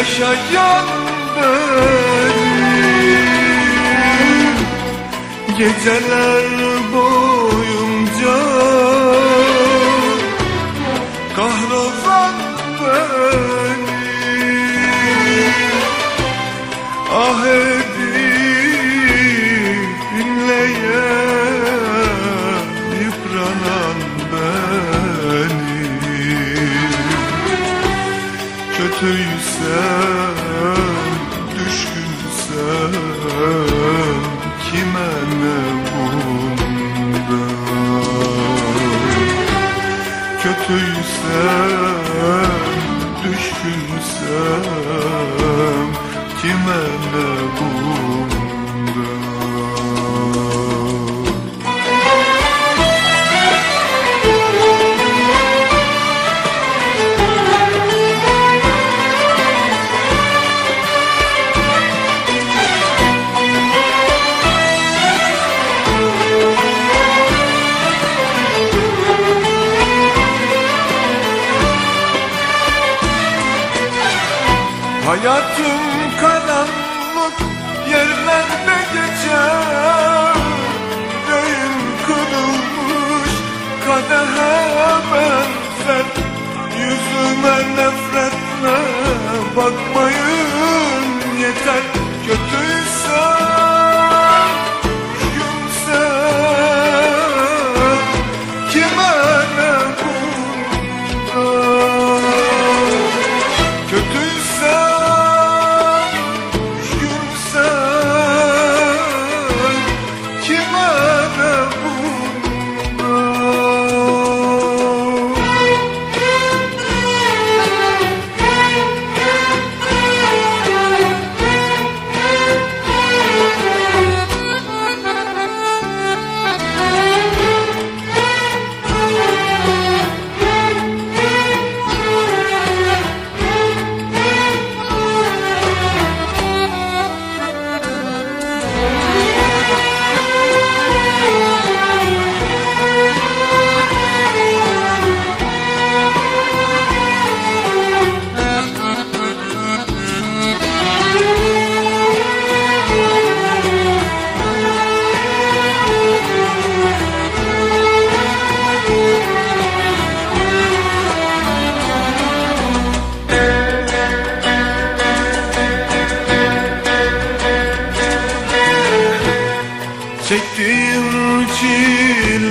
Yaşayan benim Geceler boyunca kime ne Kötüysem, düşkünsem kime ne Hayatım karanlık yerlerde geçer. Yüreğim kırılmış kadehe benzer. Yüzüme nefretle bakmayın yeter. Kötüysen,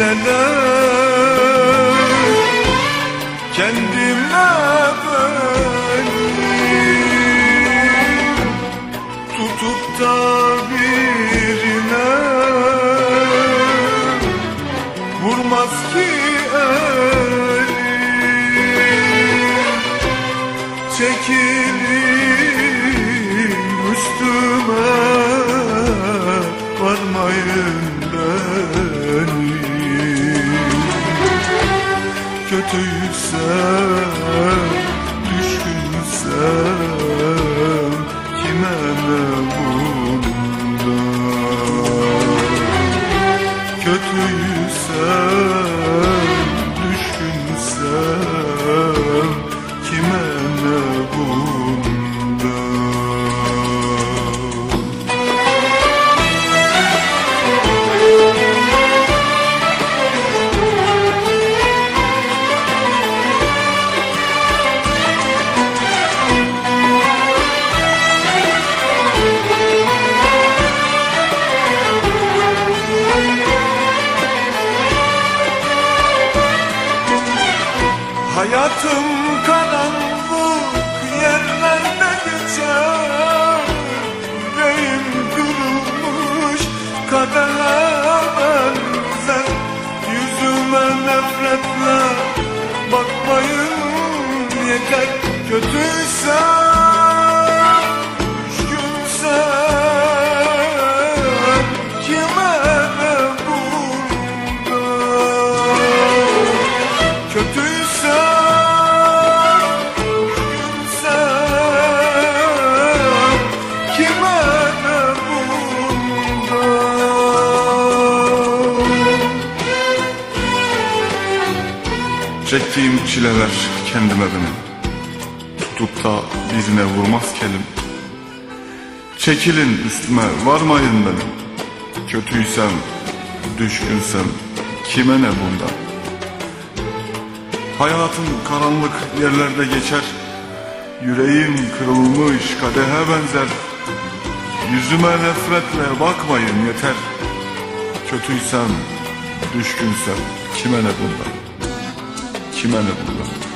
çileler Kendime Hayatım karanlık yerlerde geçer Yüreğim kırılmış kadehe benzer. Yüzüme nefretle bakmayın yeter. Kötüysen, Çektiğim çileler kendime benim. Tutup da birine vurmaz kelim. Çekilin üstüme varmayın benim. Kötüysem, düşkünsem kime ne bundan? Hayatım karanlık yerlerde geçer. Yüreğim kırılmış kadehe benzer. Yüzüme nefretle bakmayın yeter. Kötüysem, düşkünsem kime ne bundan Kime ne bundan